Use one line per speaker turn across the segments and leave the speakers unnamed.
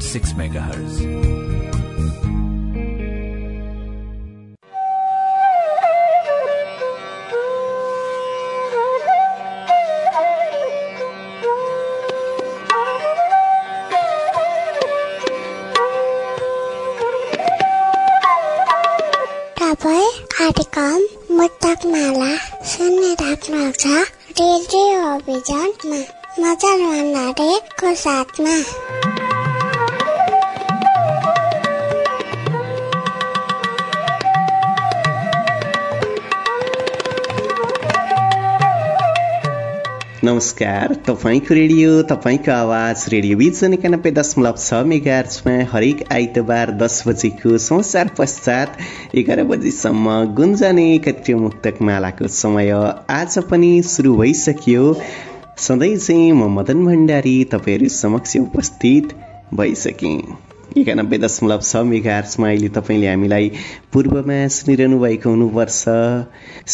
Six MHz.
नमस्कार तपाईँको radio तपाईँको आवाज रेडियो बिजन एकानब्बे दशमलव छ मेगार्चमा हरेक आइतबार दस बजेको संसार पश्चात एघार बजीसम्म गुन्जने कत्रिय मुक्तक मालाको समय। आज पनि सुरु भइसक्यो। सधैँ चाहिँ म मदन भण्डारी तपाईँहरू समक्ष उपस्थित भइसकेँ। एकानब्बे दशमलव छ मेगार्समा अहिले तपाईँले हामीलाई पूर्वमा सुनिरहनु भएको हुनुपर्छ।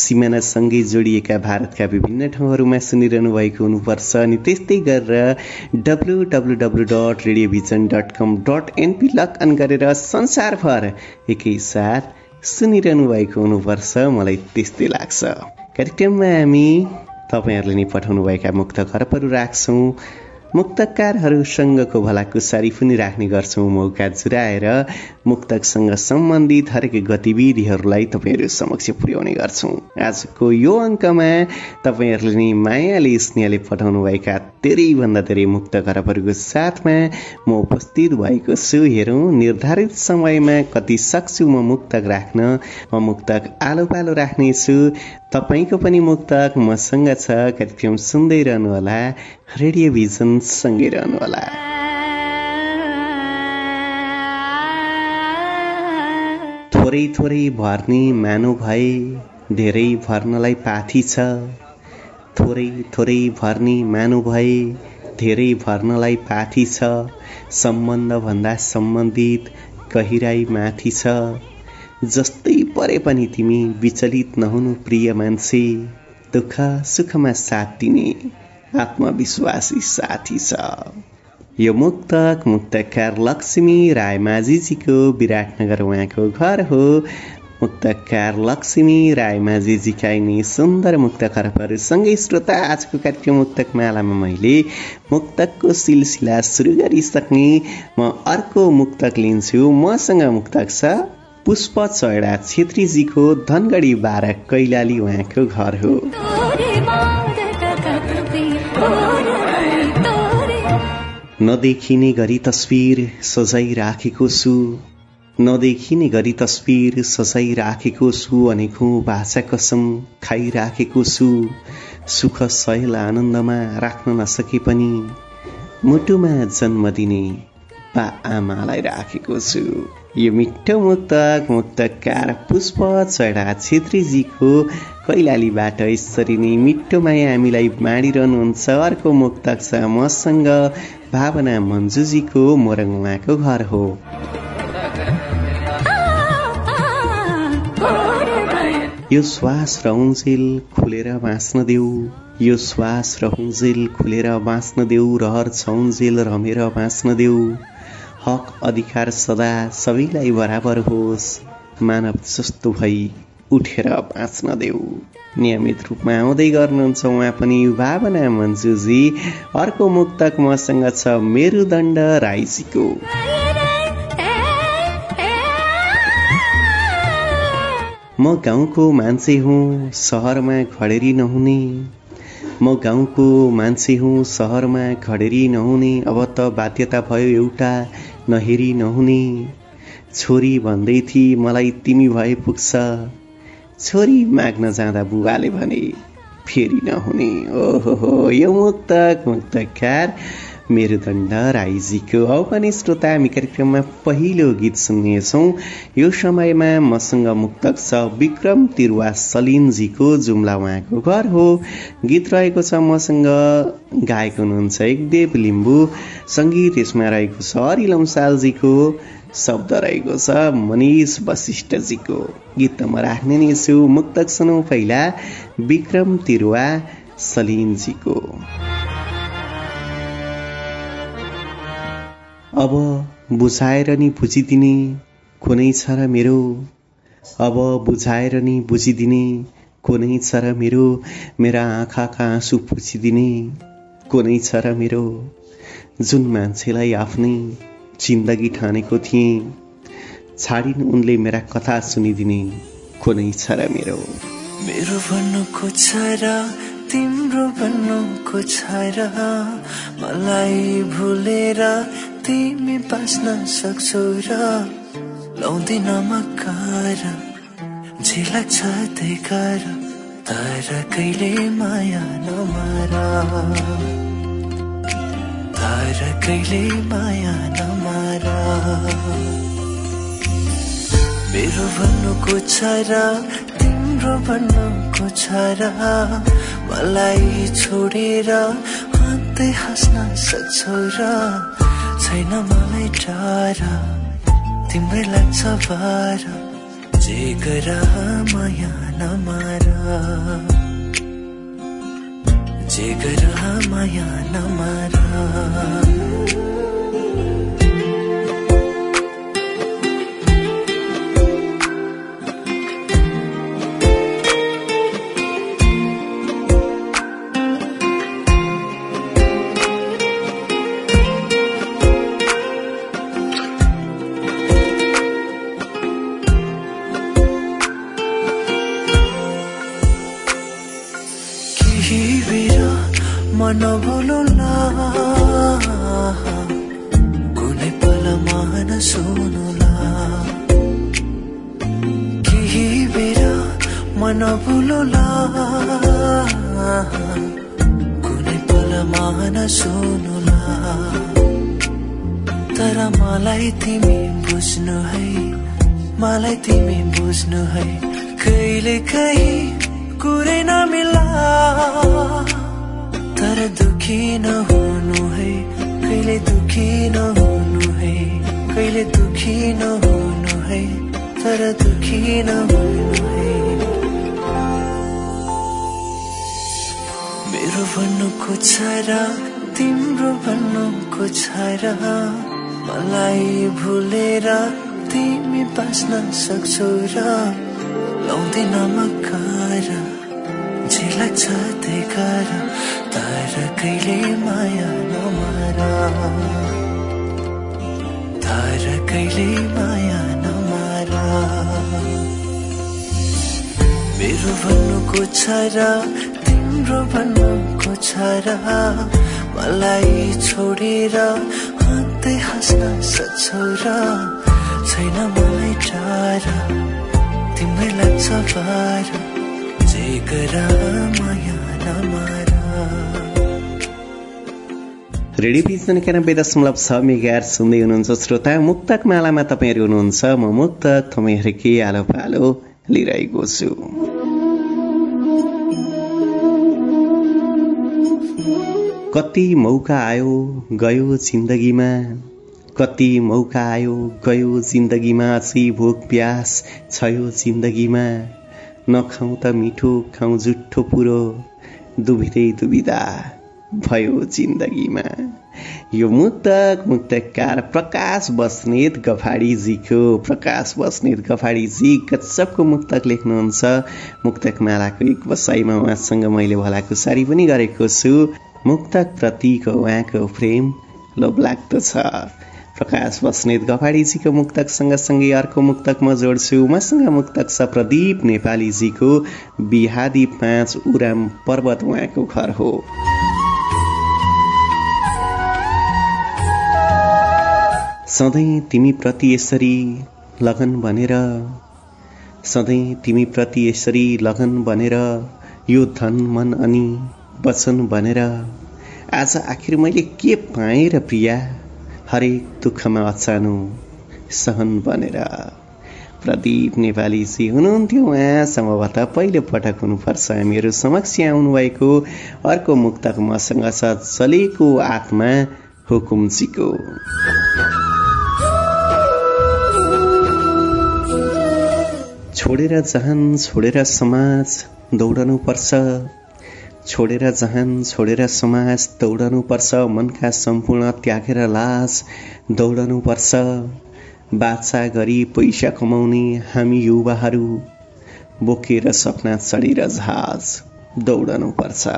सिमानासँगै जोडिएका भारतका विभिन्न ठाउँहरूमा सुनिरहनु भएको हुनुपर्छ अनि त्यस्तै गरेर W W W dot radio vision dot com dot NP log in गरेर संसारभर एकैसाथ सुनिरहनु भएको हुनुपर्छ। मलाई त्यस्तै लाग्छ। कार्यक्रममा हामी तपाईँहरूले नै पठाउनुभएका मुक्त खरबहरू राख्छौँ। मुक्तकारहरूसँगको भलाकुसारी पनि राख्ने गर्छौँ मौका जुराएर मुक्तकसँग सम्बन्धित हरेक गतिविधिहरूलाई तपाईँहरू समक्ष पुर्याउने गर्छौँ। आजको यो अङ्कमा तपाईँहरूले नै मायाले स्नेहले पठाउनुभएका धेरैभन्दा धेरै मुक्त खरबहरूको साथमा म उपस्थित भएको छु। हेरौँ निर्धारित समयमा कति सक्छु म मुक्तक राख्न? म मुक्तक आलो पालो राख्नेछु। तपाईँको पनि मुक्तक मसँग छ। कार्यक्रम सुन्दै रहनुहोला। रेडियो भिजन सँगै रहनुहोला। थोरै थोरै भर्ने मानो भए धेरै भर्नलाई पाथी छ। थोरै थोरै भर्ने मानो भए धेरै भर्नलाई पाथी छ। सम्बन्धभन्दा सम्बन्धित गहिराई माथि छ। जस्तै परे पनि तिमी विचलित नहुनु प्रिय मान्छे दुःख सुखमा साथ दिने आत्मविश्वासी साथी छ। यो मुक्तक मुक्तकार लक्ष्मी रायमाझीजीको विराटनगर उहाँको घर हो। मुक्तकार लक्ष्मी रायमाझीजीका यिनी सुन्दर मुक्त खरबहरूसँगै श्रोता आजको कार्यक्रम मुक्तक मालामा मैले मुक्तकको सिलसिला सुरु गरिसक्ने म अर्को मुक्तक लिन्छु। मसँग मुक्तक छ पुष्प चौडा छेत्रीजीको धनगढी बाह्र कैलाली उहाँको घर हो। नदेखिने गरी तस्विर सजाइ राखेको छु। नदेखिने गरी तस्विर सजाइ राखेको छु अनेकौँ भाषा कसम खाइराखेको छु। सुख सयल आनन्दमा राख्न नसके पनि मुटुमा जन्म दिने बा आमालाई राखेको छु। यो मिठो मुक्तक मुक्तकार पुष्प चढा छेत्रीजीको कैलालीबाट यसरी नै मिठो माया हामीलाई बाँडिरहनुहुन्छ अर्को मुक्तक छ मसँग भावना मन्जुजीको मोरङ उहाँको घर हो। यो श्वास र उन्जेल खुलेर बाँच्न देऊ। यो श्वास र हुन्जेल खुलेर बाँच्न देऊ रहर छौन्जेल रमेर बाँच्न देऊ। हक अधिकार सदा सबैलाई बराबर होस्। मानव जस्तो भई उठेर बाँच्न देऊ। नियमित रूपमा आउँदै गर्नुहुन्छ उहाँ पनि। भावना मन्जुजी अर्को मुक्तक मसँग छ मेरुदण्ड राईजीको। म गाउँको मान्छे हुँ सहरमा खडेरी नहुने। म गाउँको मान्छे हुँ सहरमा खडेरी नहुने। अब त बाध्यता भयो एउटा नहेरी नहुने। छोरी भन्दै थिए मलाई तिमी भए पुग्छ। छोरी माग्न जाँदा बुबाले भने फेरि नहुने। ओहो हो यो मुक्तक मुक्तकार मेरुदण्ड राईजीको औ पनि श्रोता हामी कार्यक्रममा पहिलो गीत सुन्नेछौँ। यो समयमा मसँग मुक्तक छ विक्रम तिरुवा सलिनजीको जुम्ला उहाँको घर हो। गीत रहेको छ मसँग गायक हुनुहुन्छ एकदेव लिम्बू। सङ्गीत यसमा रहेको छ हरि लम्सालजीको शब्द रहेको छ मनिष वशिष्ठजीको। गीत त म राख्ने नै छु। मुक्तक सुनौ पहिला विक्रम तिरुवा सलिनजीको। अब बुझाएर नि बुझिदिने कुनै छ र मेरो। अब बुझाएर नि बुझिदिने कुनै छ र मेरो। मेरा आँखाका आँसु पुछिदिने कुनै छ र मेरो। जुन मान्छेलाई आफ्नै जिन्दगी ठानेको थिएँ छाडिन उनले मेरा कथा सुनिदिने कुनै छ र मेरो।
मेरो भन्नुको छ र तिम्रो भन्नुको छ र मलाई भुलेर तिमी बाँच्न सक्छौ र लाउँदिन मकार जे लाग्छ त्यही तर कहिले माया नमारा। तर कहिले माया नमारा। मेरो भन्नुको छ र तिम्रो भन्नुको छ र मलाई छोडेर हाँस्दै हाँस्न सक्छौ र छैन मलाई टाढा तिम्रै लाग्छ बार जे गर माया नमारा जे गर माया नमारा मलाई तिमी बुझ्नु है। कहिले कहीँ कुरै नमिला। तर दुखी नहुनु है। कहिले दुखी नहुनु है। कहिले दुखी नहुनु है। तर दुखी नहुनु है। मेरो भन्नुको छ र तिम्रो भन्नुको छ र मलाई भुलेर तिमी बाँच्न सक्छौ र लाउँदिन मकार जे लाग्छ त्यही गर तर कहिले माया नमारा। तर कहिले माया नमारा। मेरो भन्नुको छ र तिम्रो भन्नुको छ र मलाई छोडेर हाँस्दै हाँस्न सक्छौ र छैन मलाई टाढा तिम्रै लाग्छ बार। जे गर माया नमारा।
रेडियो भिजन एकानब्बे दशमलव छ मेगा सुन्दै हुनुहुन्छ श्रोता। मुक्तक मालामा तपाईँहरू हुनुहुन्छ। म मुक्तक तपाईँहरूकै आलो पालो लिइरहेको छु कति मौका आयो गयो जिन्दगीमा। कति मौका आयो गयो जिन्दगीमा अझै भोक प्यास छ यो जिन्दगीमा। नखाउँ त मिठो खाउँ जुठो पुरो। दुबिँदै दुबिदा भयो जिन्दगीमा। यो मुक्तक मुक्तकार प्रकाश बस्नेत गफाडीजीको प्रकाश बस्नेत गफाडीजी गजबको मुक्तक लेख्नुहुन्छ। मुक्तक मालाको एक बसाइमा उहाँसँग मैले भलाकुसारी पनि गरेको छु। मुक्तक प्रतिको उहाँको प्रेम लोभलाग्दो छ। प्रकाश बस्नेत गफाडीजीको मुक्तक सँगसँगै अर्को मुक्तक म जोड्छु उहाँसँग मुक्तक छ प्रदीप नेपालीजीको बिहादी पाँच उराम पर्वत उहाँको घर हो। सधैँ तिमीप्रति यसरी लगन भनेर सधैँ तिमीप्रति यसरी लगन भनेर यो धन मन अनि वचन भनेर आज आखिर मैले के पाएँ र प्रिया? हरेक दुःखमा अचानो सहन बनेर प्रदीप नेपालीजी हुनुहुन्थ्यो पहिलो पटक हुनुपर्छ। हामीहरू समक्ष आउनुभएको अर्को मुक्तक मसँग छ चलेको आत्मा हुकुमजीको। छोडेर जहान छोडेर समाज दौडनु पर्छ छोडेर जहान छोडेर समाज दौडनु पर्छ मनका सम्पूर्ण त्यागेर लाज दौडनु पर्छ। बाछा गरी पैसा कमाउने हामी युवाहरू बोकेर सपना चढेर जहाज दौडनु पर्छ।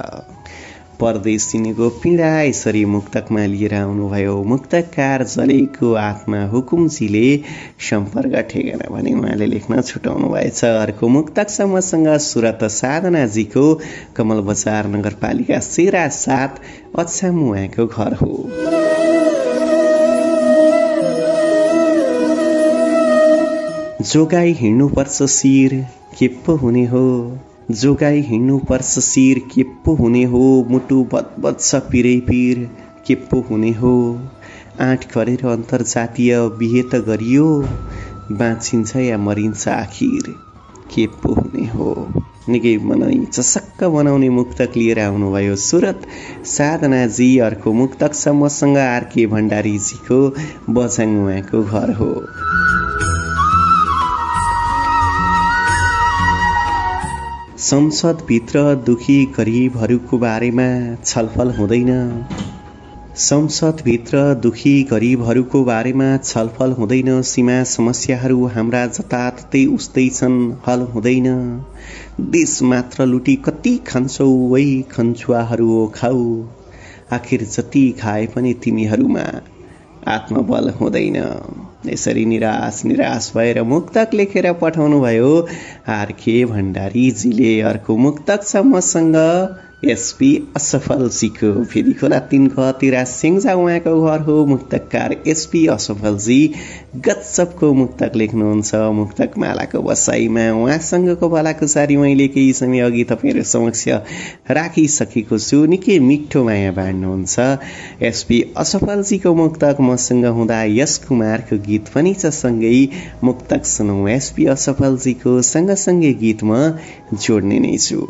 परदेशिनीको पीडा यसरी मुक्तकमा लिएर आउनुभयो मुक्तकार जलेको आत्मा हुकुमजीले सम्पर्क ठेगाना भने उहाँले लेख्न छुटाउनु भएछ अर्को मुक्तकसम्मसँग सुरत साधनाजीको कमल बजार नगरपालिका सेरा सात उहाँको घर हो जोगाई हिँड्नुपर्छ शिर के पो हुने हो जोगाई हिँड्नुपर्छ शिर। के पो हुने हो? मुटु बदबद्छ पिरै पिर। के पो हुने हो? आँट गरेर अन्तर्जातीय बिहे त गरियो। बाँचिन्छ या मरिन्छ आखिर। के पो हुने हो? निकै मनै चसक्क बनाउने मुक्तक लिएर आउनुभयो सुरत। साधनाजी अर्को मुक्तक छ मसँग आरके भण्डारीजीको बझाङ उहाँको घर हो। संसदभित्र दुखी गरिबहरूको बारेमा छलफल हुँदैन। संसदभित्र दुखी गरिबहरूको बारेमा छलफल हुँदैन। सीमा समस्याहरू हाम्रा जताततै उस्तै छन् हल हुँदैन। देश मात्र लुटी कति खान्छौ वै खन्चुवाहरू खाऊ। आखिर जति खाए पनि तिमीहरूमा आत्मबल हुँदैन। यसरी निराश निराश भएर मुक्तक लेखेर पठाउनु भयो आरके भण्डारीजीले अर्को मुक्तक छ मसँग एसपी असफलजीको फेरि खोला तिन घतिर सिङ्जा उहाँको घर हो। मुक्तकार एसपी असफलजी गच्छपको मुक्तक लेख्नुहुन्छ। मुक्तक मालाको बसाइमा उहाँसँगको भलाकुसारी मैले केही समय अघि तपाईँहरू समक्ष राखिसकेको छु। निकै मिठो माया बाँड्नुहुन्छ। एसपी असफलजीको मुक्तक मसँग हुँदा यस कुमारको गीत पनि छ सँगै। मुक्तक सुनौ एसपी असफलजीको सँगसँगै गीत म जोड्ने नै छु।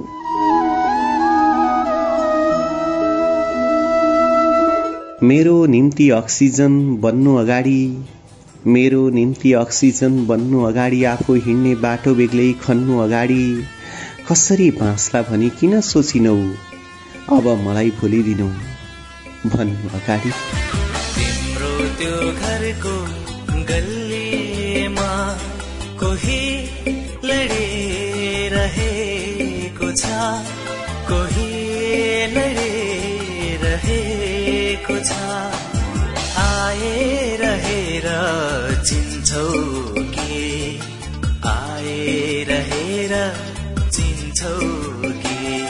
मेरो निम्ति अक्सिजन बन्नु अगाडि मेरो निम्ति अक्सिजन बन्नु अगाडि आफू हिँड्ने बाटो बेग्लै खन्नु अगाडि कसरी बाँच्ला भनी किन सोचिनौ? अब मलाई भुलिदिनु। भन्नु अगाडि।
कोही लडिरहेको छ। चिन्छौ के आएर हेर चिन्छौ के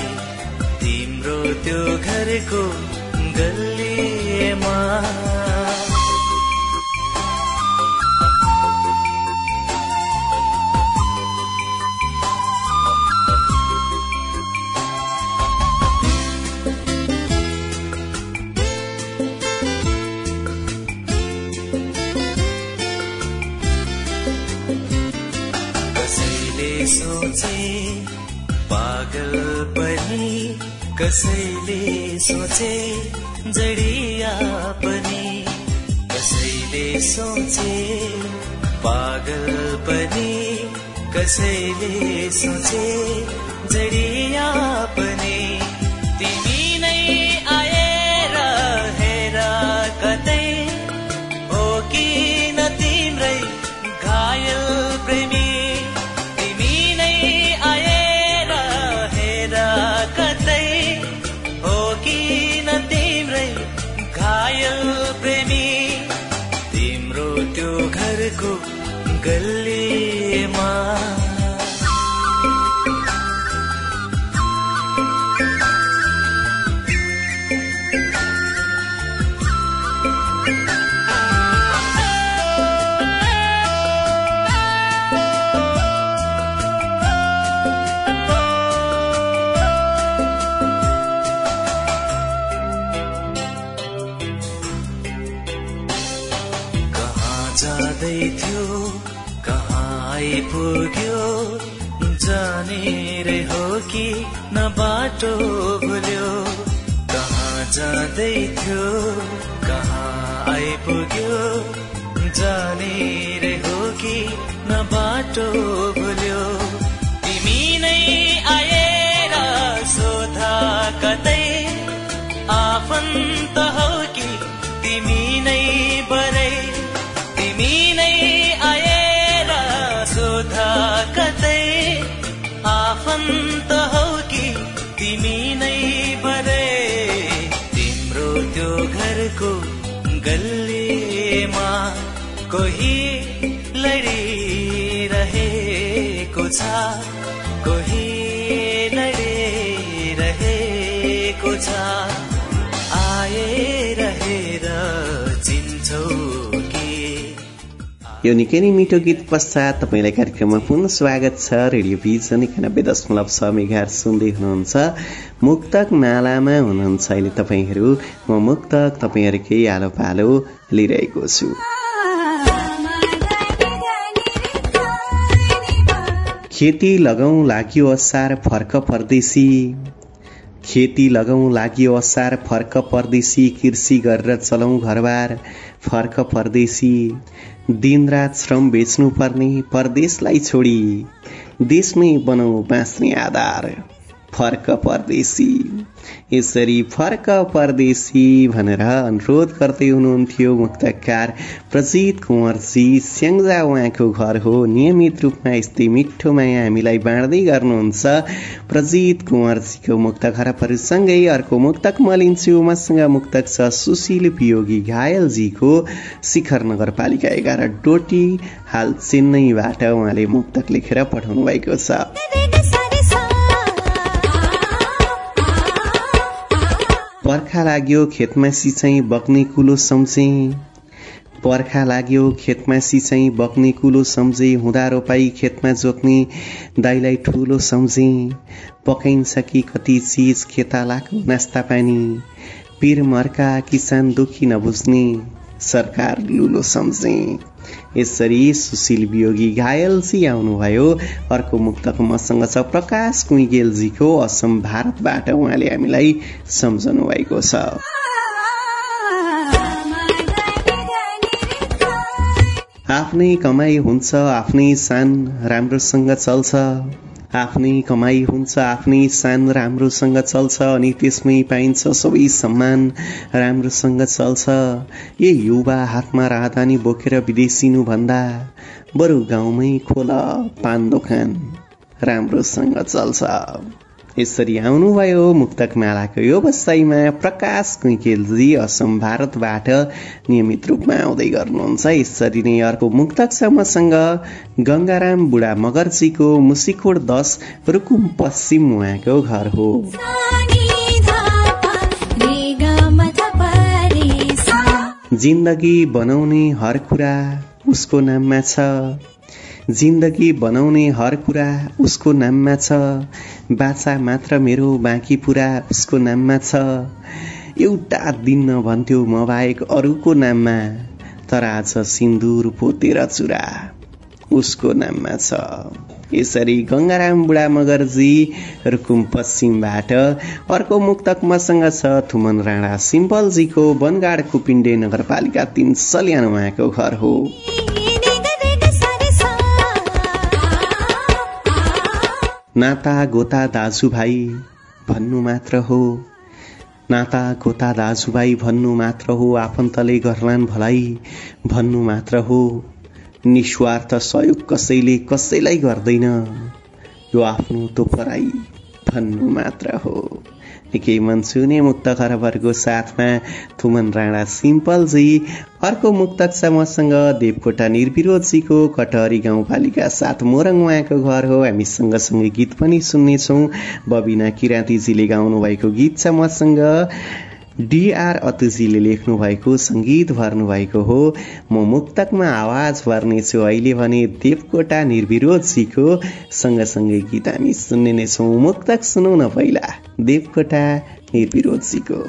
तिम्रो त्यो घरको गल्लीमा कसैले सोचे जडिया पनि कसैले सोचे पागल पनि। कसैले सोचे जडिया बाटो भुल्यो तिमी नै आएर सोधा आफन्त हौ कि तिमी नै बरै? तिमी नै आएर सोध कतै? आफन्त हौ कि तिमी नै बरै? तिम्रो त्यो घरको गल्लीमा कोही छ। कोही लडिरहेको छ। आएर हेर चिन्छौ
यो निकै नै मिठो गीत पश्चात तपाईँलाई कार्यक्रममा पुनः स्वागत छ। रेडियो भिजन एकानब्बे दशमलव छ मेघार सुन्दै हुनुहुन्छ मुक्तक मालामा हुनुहुन्छ अहिले तपाईँहरू। म मुक्तक तपाईँहरूकै आलो पालो लिइरहेको छु। खेती लगाउँ लाग्यो असार फर्क परदेशी खेती लगाउँ लाग्यो असार फर्क परदेशी कृषि गरेर चलाउँ घरबार फर्क परदेशी दिनरात श्रम बेच्नु पर्ने परदेशलाई छोडी देशमै बनाऊ बाँच्ने आधार। फर्क परदेशी। यसरी फर्क परदेशी भनेर अनुरोध गर्दै हुनुहुन्थ्यो मुक्तकार प्रजित कुँवरजी स्याङ्जा उहाँको घर हो। नियमित रूपमा यस्तै मिठो माया हामीलाई बाँड्दै गर्नुहुन्छ प्रजित कुँवरजीको मुक्त खरबहरूसँगै अर्को मुक्तक म लिन्छु मसँग मुक्तक छ सुशील पियोगी घायलजीको शिखर नगरपालिका एघार डोटी हाल चेन्नईबाट उहाँले मुक्तक लेखेर पठाउनु भएको छ। पर्खा लाग्यो खेतमा सिँचाइ बग्ने कुलो सम्झे। पर्खा लाग्यो खेतमा सिँचाइ बग्ने कुलो सम्झे। हुँदा रोपाई खेतमा जोत्ने दाइलाई ठुलो सम्झे। पकाइन्छ कि कति चिज खेतालाको नास्ता पानी। पिर मर्का किसान दुखी नबुझ्ने। सरकार लुलो सम्झे। यसरी सुशील वियोगी घायलजी आउनुभयो। अर्को मुक्तक मसँग छ प्रकाश कुइगेलजीको असम भारतबाट। उहाँले हामीलाई सम्झनु भएको छ। आफ्नै कमाई हुन्छ आफ्नै सान राम्रोसँग चल्छ। आफ्नै कमाई हुन्छ आफ्नै सान राम्रोसँग चल्छ अनि त्यसमै पाइन्छ सबै सम्मान राम्रोसँग चल्छ। ए युवा हातमा राहदानी बोकेर विदेशिनु भन्दा बरु गाउँमै खोल पान दोकान राम्रोसँग चल्छ। यसरी आउनुभयो मुक्तक मालाको यो बसाइमा प्रकाश कुइकेलजी असम भारतबाट नियमित रूपमा आउँदै गर्नुहुन्छ। यसरी नै अर्को मुक्तक छ मसँग गङ्गाराम बुढा मगर्जीको मुसिकोड दस रुकुम पश्चिम उहाँको घर हो। जिन्दगी बनाउने हर कुरा उसको नाममा छ। जिन्दगी बनाउने हर कुरा उसको नाममा छ। बाचा मात्र मेरो बाँकी पुरा उसको नाममा छ। एउटा दिन भन्थ्यो म बाहेक अरूको नाममा तर आज सिन्दुर पोतेर चुरा उसको नाममा छ। यसरी गङ्गाराम बुढा मगरजी रुकुम पश्चिमबाट अर्को मुक्तक मसँग छ थुमन राणा सिम्पलजीको वनगाड कुपिण्डे नगरपालिका तिन सल्यान उहाँको घर हो। नाता गोता दाजुभाइ भन्नु मात्र हो। नाता गोता दाजुभाइ भन्नु मात्र हो। आफन्तले गर्लान् भलाइ भन्नु मात्र हो। निस्वार्थ सहयोग कसैले कसैलाई गर्दैन। यो आफ्नो तोपराई भन्नु मात्र हो। निकै मनसुने मुक्त खरबहरूको साथमा थुमन राणा सिम्पलजी अर्को मुक्तक छ मसँग देवकोटा निर्विरोधजीको कटहरी गाउँपालिका साथ मोरङ उहाँको घर हो। हामी सँगसँगै गीत पनि सुन्नेछौँ। बबिना किराँतीजीले गाउनु भएको गीत छ मसँग डिआर अतुजीले लेख्नु भएको सङ्गीत भर्नु भएको हो। म मुक्तकमा आवाज भर्नेछु। अहिले भने देवकोटा निर्विरोधजीको सँगसँगै गीत हामी सुन्ने नै छौँ। मुक्तक सुनौ न पहिला। देवकोटा निर्विरोधजीको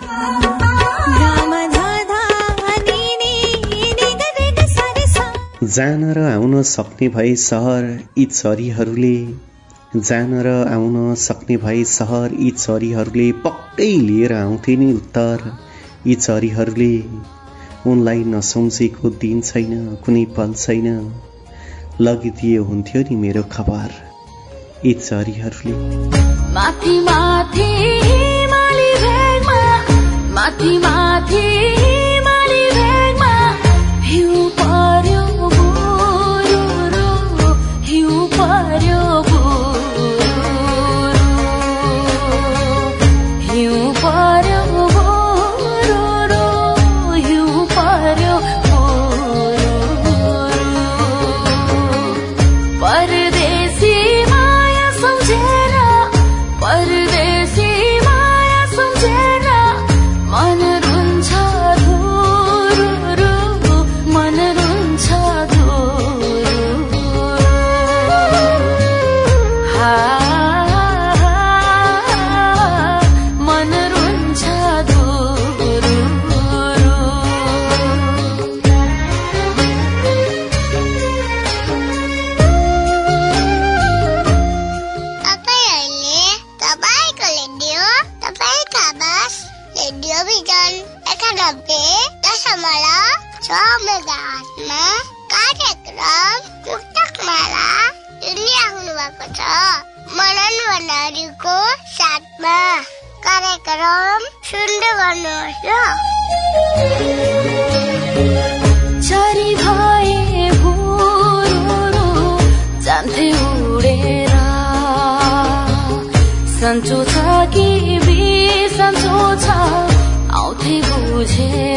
जान र आउन सक्ने भए सहर यी चरीहरूले जान र आउन सक्ने भए सहर यी चरीहरूले पक्कै लिएर आउँथे नि उत्तर। यी चरीहरूले उनलाई नसम्झेको दिन छैन कुनै पल छैन। लगिदिए हुन्थ्यो नि मेरो खबर। यी चरीहरूले
माथि माथि हिमाली भेगमा माथि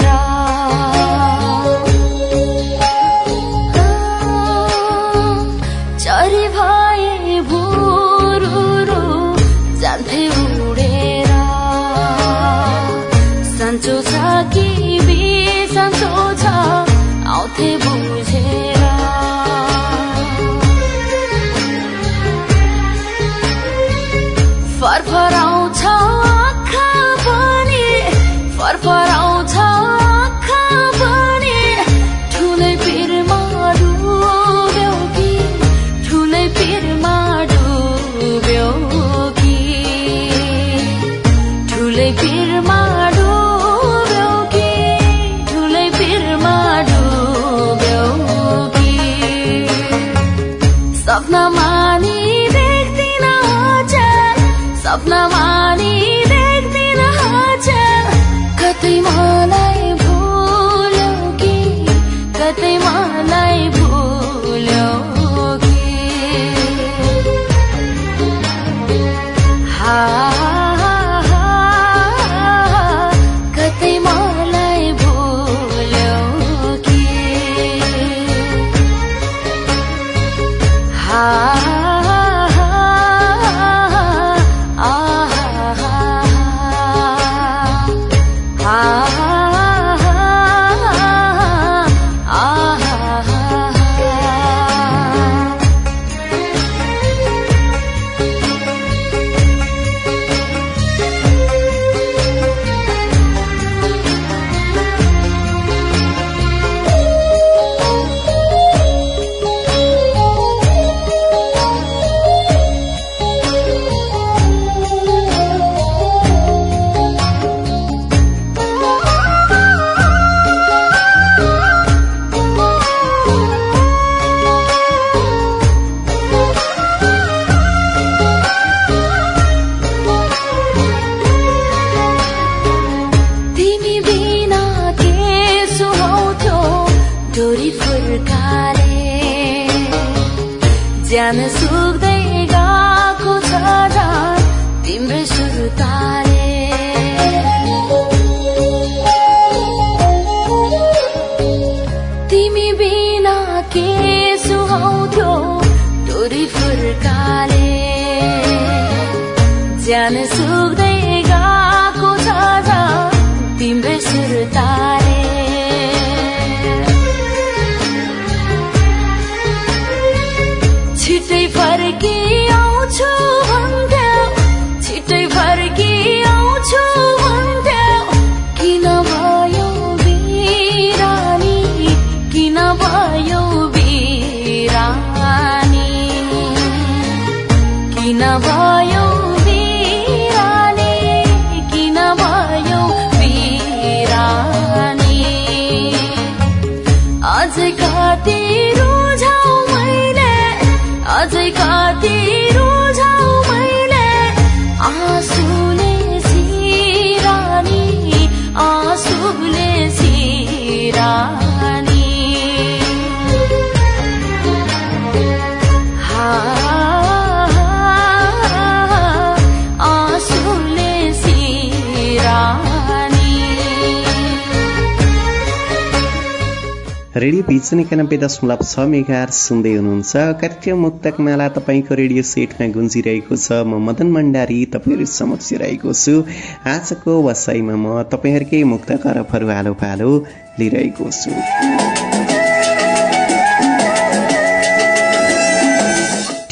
आँसुले सिरानी take
music. Radio vision एकानब्बे दशमलव छ मेगा सुन्दै हुनुहुन्छ। कार्यक्रम मुक्तक माला तपाईँको रेडियो सेटमा गुन्जिरहेको छ। म मदन भण्डारी तपाईँहरू समक्ष रहेको छु। आजको वसाइमा म तपाईँहरूकै मुक्त करफहरू आलो पालो लिइरहेको छु।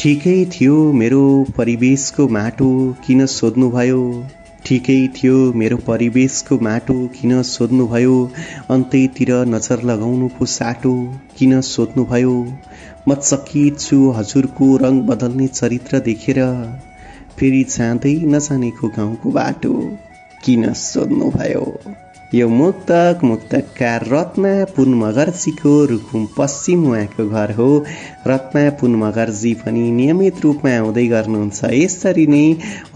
ठिकै थियो मेरो परिवेशको माटो किन सोध्नुभयो? ठिकै थियो। मेरो परिवेशको माटो किन सोध्नुभयो? अन्त्यतिर नजर लगाउनु पो साटो। किन सोध्नुभयो? म चकित छु हजुरको रङ बदल्ने चरित्र देखेर। फेरि जाँदै नजानेको गाउँको बाटो किन सोध्नुभयो? यो मुक्तक मुक्तकार रत्ना पुन मगर्जीको रुकुम पश्चिम उहाँको घर हो। रत्ना पुन मगर्जी पनि नियमित रूपमा आउँदै गर्नुहुन्छ। यसरी नै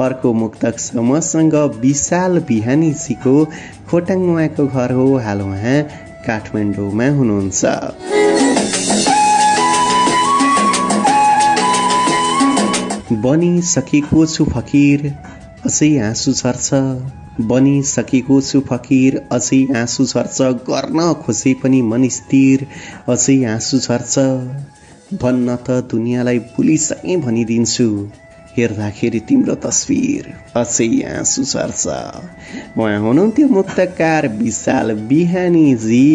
अर्को मुक्तक छ मसँग विशाल बिहानीजीको खोटाङ उहाँको घर हो। हाल उहाँ काठमाडौँमा हुनुहुन्छ। बनिसकेको छु फकिर अझै आँसु झर्छ। बनिसकेको छु फकिर। अझै आँसु झर्छ गर्न खोजे पनि मन स्थिर अझै आँसु झर्छ भन्न त दुनियाँलाई भुलिसके भनिदिन्छु। हेर्दाखेरि तिम्रो तस्विर अझै आँसु झर्छ। उहाँ हुनुहुन्थ्यो मुक्तकार विशाल बिहानीजी।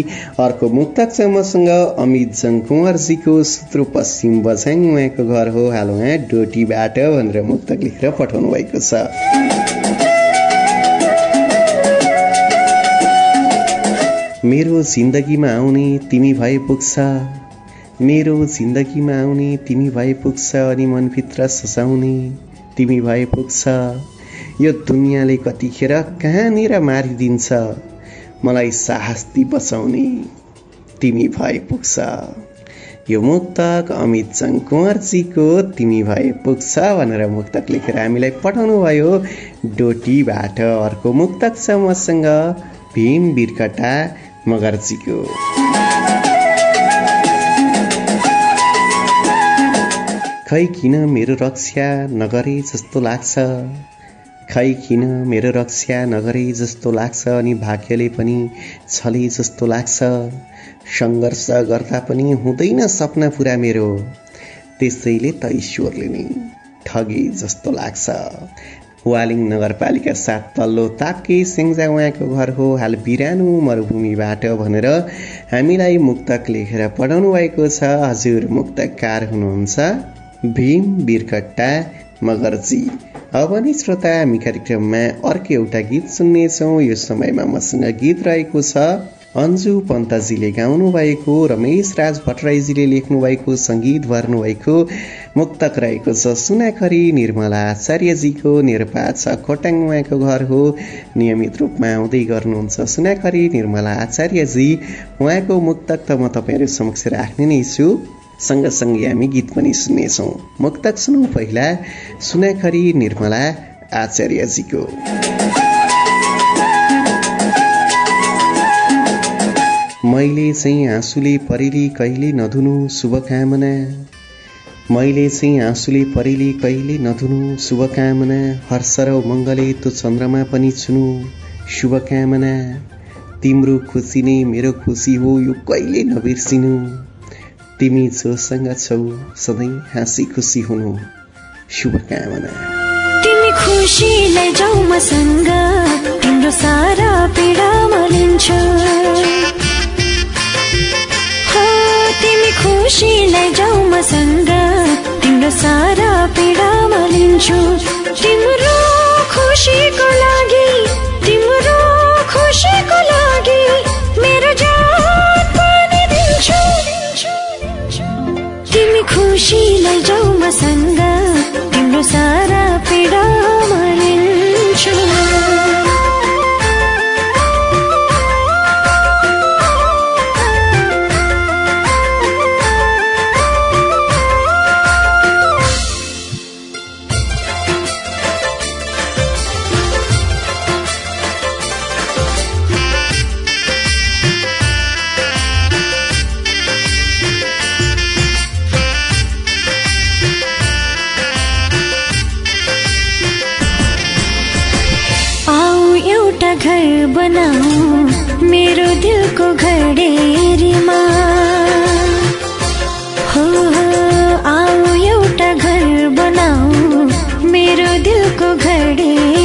अर्को मुक्तक छ मसँग अमित जङ कुँवरजीको सुदूरपश्चिम बझाङ उहाँको घर हो। हाल उहाँ डोटीबाट भनेर मुक्तक लेखेर पठाउनु भएको छ। मेरो जिन्दगीमा आउने तिमी भए पुग्छ। मेरो जिन्दगीमा आउने तिमी भए पुग्छ अनि मनभित्र सजाउने तिमी भए पुग्छ। यो दुनियाँले कतिखेर कहाँनिर मारिदिन्छ? मलाई साहस दि बचाउने तिमी भए पुग्छ। यो मुक्तक अमित चङ कुँवरजीको तिमी भए पुग्छ भनेर मुक्तक लेखेर हामीलाई पठाउनु भयो डोटीबाट अर्को मुक्तक छ मसँग। भीम बिरकटा मगर्जीको खै किन मेरो रक्षा नगरे जस्तो लाग्छ खै किन मेरो रक्षा नगरे जस्तो लाग्छ अनि भाग्यले पनि छले जस्तो लाग्छ सङ्घर्ष गर्दा पनि हुँदैन सपना पुरा मेरो त्यसैले त ईश्वरले नै ठगे जस्तो लाग्छ वालिङ नगरपालिका सात तल्लो ताके सेङ्जा उहाँको घर हो हाल बिरानो मरुभूमिबाट भनेर हामीलाई मुक्तक लेखेर पढाउनु भएको छ। हजुर मुक्तकार हुनुहुन्छ भीम बिरकट्टा मगर्जी। अब नि श्रोता हामी कार्यक्रममा अर्को एउटा गीत सुन्नेछौँ। यो समयमा मसँग गीत रहेको छ अन्जु पन्तजीले गाउनु भएको रमेश राज भट्टराईजीले लेख्नु भएको सङ्गीत भर्नुभएको मुक्तक रहेको छ। सुनाखरी निर्मला आचार्यजीको छ। खोटाङ उहाँको घर हो। नियमित रूपमा आउँदै गर्नुहुन्छ। सुनाखरी निर्मला आचार्यजी उहाँको मुक्तक त म तपाईँहरू समक्ष राख्ने नै छु। सँगसँगै हामी गीत पनि सुन्नेछौँ। मुक्तक सुनौ पहिला। सुनाखरी निर्मला आचार्यजीको। मैले चाहिँ आँसुले परिली कहिले नधुनु शुभकामना। मैले चाहिँ आँसुले परिली कहिले नधुनु शुभकामना। हर्ष र मङ्गले तो चन्द्रमा पनि छुनु शुभकामना। तिम्रो खुसी नै मेरो खुसी हो यो कहिले नबिर्सिनु। तिमी जोसँग छौ सधैँ हाँसी खुसी हुनु शुभकामना।
तिमी जाऊ मसँग तिम्रो सारा पीडा मलिन्छ तिमी खुसीलाई जाऊ मसँग तिम्रो सारा पीडा मलिन्छु तिम्रो खुसीको लागि तिम्रो खुसीको लागि मेरो जान पनि दिन्छु। तिमी खुसीलाई जाऊ मसँग तिम्रो सारा पीडा आऊ मेरो दिलको घडेरीमा हो आऊ एउटा घर बनाऊ मेरो दिलको घडेरी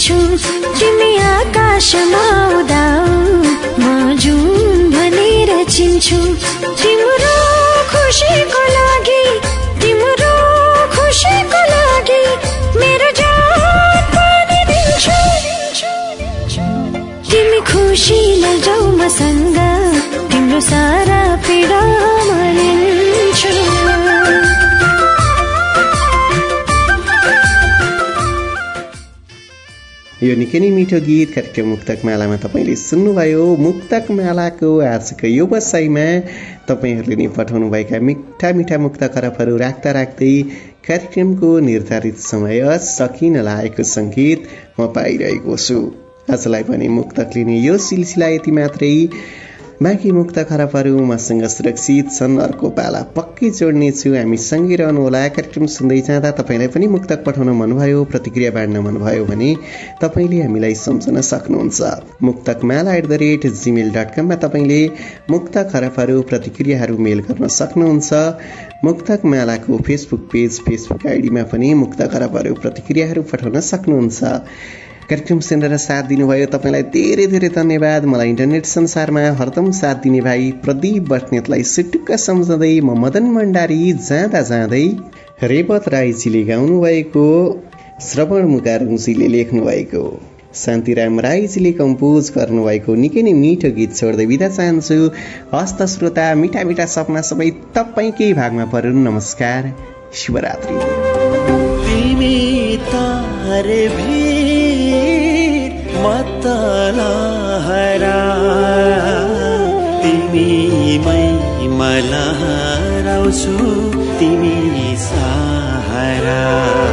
चिन्छु तिमी आकाशमा उदाउ म जुन भनेर चिन्छु। तिम्रो खुसीको लागि तिम्रो खुसीको लागि मेरो दिन्छु। तिमी खुसी लैजाउ मसँग तिम्रो सारा पीडा मरिन्छु
यो निकै नै मिठो गीत कार्यक्रम मुक्तक मालामा तपाईँले सुन्नुभयो मुक्तक मालाको आजको यो बसाइमा तपाईँहरूले नै पठाउनुभएका मिठा मिठा मुक्त खरबहरू राख्दा राख्दै कार्यक्रमको निर्धारित समय सकिन लागेको सङ्गीत म पाइरहेको छु आजलाई पनि मुक्तक लिने यो सिलसिला यति मात्रै बाँकी मुक्त खराबहरू मसँग सुरक्षित छन् अर्को पाला पक्कै जोड्नेछु हामी सँगै रहनुहोला कार्यक्रम सुन्दै जाँदा तपाईँलाई पनि मुक्तक पठाउन मनभयो प्रतिक्रिया बाँड्न मनभयो भने तपाईँले हामीलाई सम्झन सक्नुहुन्छ Muktak Mala at the rate Gmail dot कममा तपाईँले मुक्त खराबहरू प्रतिक्रियाहरू मेल गर्न सक्नुहुन्छ मुक्तक मालाको फेसबुक पेज फेसबुक आइडीमा पनि मुक्त खराबहरू प्रतिक्रियाहरू पठाउन सक्नुहुन्छ कार्यक्रम सुनेर साथ दिनुभयो। तपाईँलाई धेरै धेरै धन्यवाद। मलाई इन्टरनेट संसारमा हरदम साथ दिने भाइ प्रदीप बस्नेतलाई सुटुक्क सम्झँदै म मदन भण्डारी जाँदा जाँदै रेवत राईजीले गाउनु भएको श्रवण मुकारुङजीले लेख्नु भएको शान्तिराम राईजीले कम्पोज गर्नुभएको निकै नै मिठो गीत छोड्दै बिदा चाहन्छु। हस्त श्रोता मिठा मिठा सपना सबै तपाईँकै भागमा परुन् नमस्कार। शिवरात्रि
मतला हरा तिमी मै मला हराउँछु तिमी सहारा।